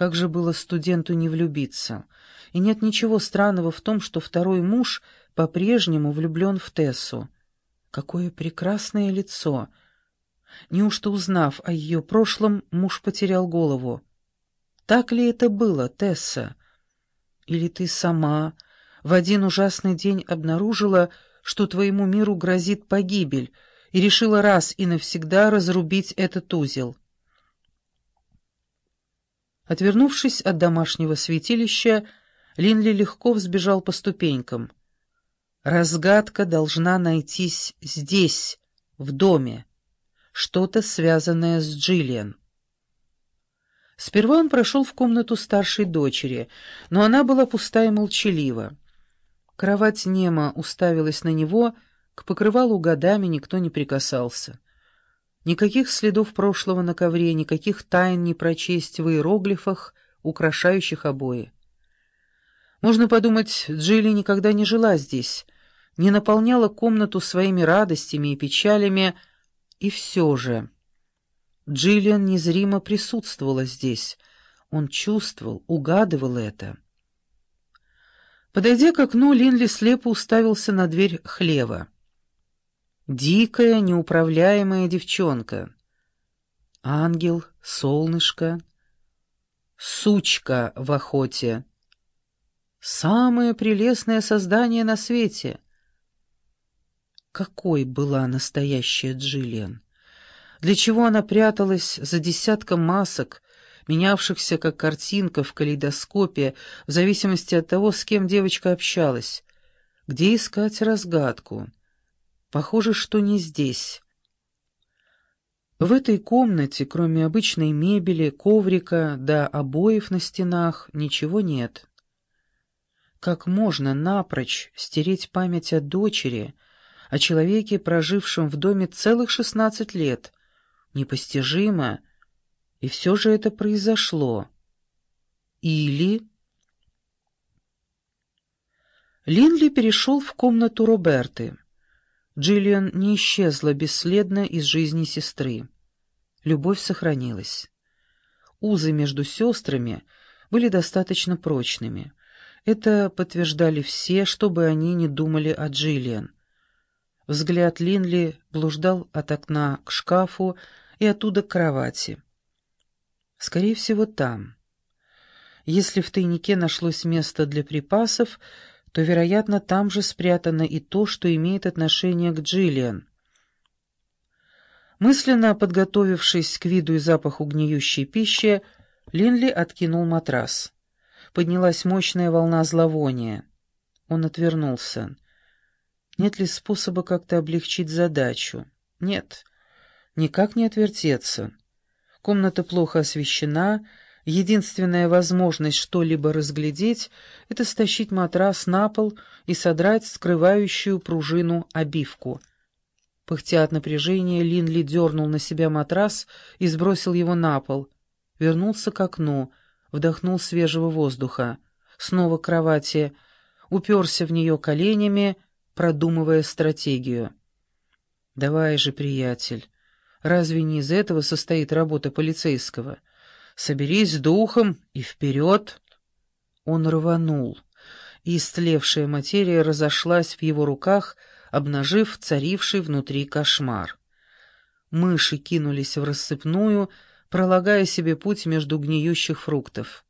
Как же было студенту не влюбиться? И нет ничего странного в том, что второй муж по-прежнему влюблен в Тессу. Какое прекрасное лицо! Неужто, узнав о ее прошлом, муж потерял голову? Так ли это было, Тесса? Или ты сама в один ужасный день обнаружила, что твоему миру грозит погибель, и решила раз и навсегда разрубить этот узел? Отвернувшись от домашнего святилища, Линли легко взбежал по ступенькам. Разгадка должна найтись здесь, в доме. Что-то связанное с Джиллиан. Сперва он прошел в комнату старшей дочери, но она была пуста и молчалива. Кровать нема уставилась на него, к покрывалу годами никто не прикасался. Никаких следов прошлого на ковре, никаких тайн не прочесть в иероглифах, украшающих обои. Можно подумать, Джилли никогда не жила здесь, не наполняла комнату своими радостями и печалями, и все же... Джиллиан незримо присутствовала здесь. Он чувствовал, угадывал это. Подойдя к окну, Линли слепо уставился на дверь хлева. Дикая, неуправляемая девчонка. Ангел, солнышко, сучка в охоте. Самое прелестное создание на свете. Какой была настоящая Джиллиан? Для чего она пряталась за десятком масок, менявшихся как картинка в калейдоскопе, в зависимости от того, с кем девочка общалась? Где искать разгадку? Похоже, что не здесь. В этой комнате, кроме обычной мебели, коврика да обоев на стенах, ничего нет. Как можно напрочь стереть память о дочери, о человеке, прожившем в доме целых шестнадцать лет — непостижимо, и все же это произошло. Или... Линли перешел в комнату Роберты. Джиллиан не исчезла бесследно из жизни сестры. Любовь сохранилась. Узы между сестрами были достаточно прочными. Это подтверждали все, чтобы они не думали о Джиллиан. Взгляд Линли блуждал от окна к шкафу и оттуда к кровати. Скорее всего, там. Если в тайнике нашлось место для припасов, то, вероятно, там же спрятано и то, что имеет отношение к Джиллиан. Мысленно подготовившись к виду и запаху гниющей пищи, Линли откинул матрас. Поднялась мощная волна зловония. Он отвернулся. Нет ли способа как-то облегчить задачу? Нет, никак не отвертеться. Комната плохо освещена, единственная возможность что-либо разглядеть — это стащить матрас на пол и содрать скрывающую пружину обивку. Пыхтя от напряжения, Линли дернул на себя матрас и сбросил его на пол. Вернулся к окну, вдохнул свежего воздуха. Снова к кровати, уперся в нее коленями — продумывая стратегию. «Давай же, приятель, разве не из этого состоит работа полицейского? Соберись с духом и вперед!» Он рванул, и истлевшая материя разошлась в его руках, обнажив царивший внутри кошмар. Мыши кинулись в рассыпную, пролагая себе путь между гниющих фруктов.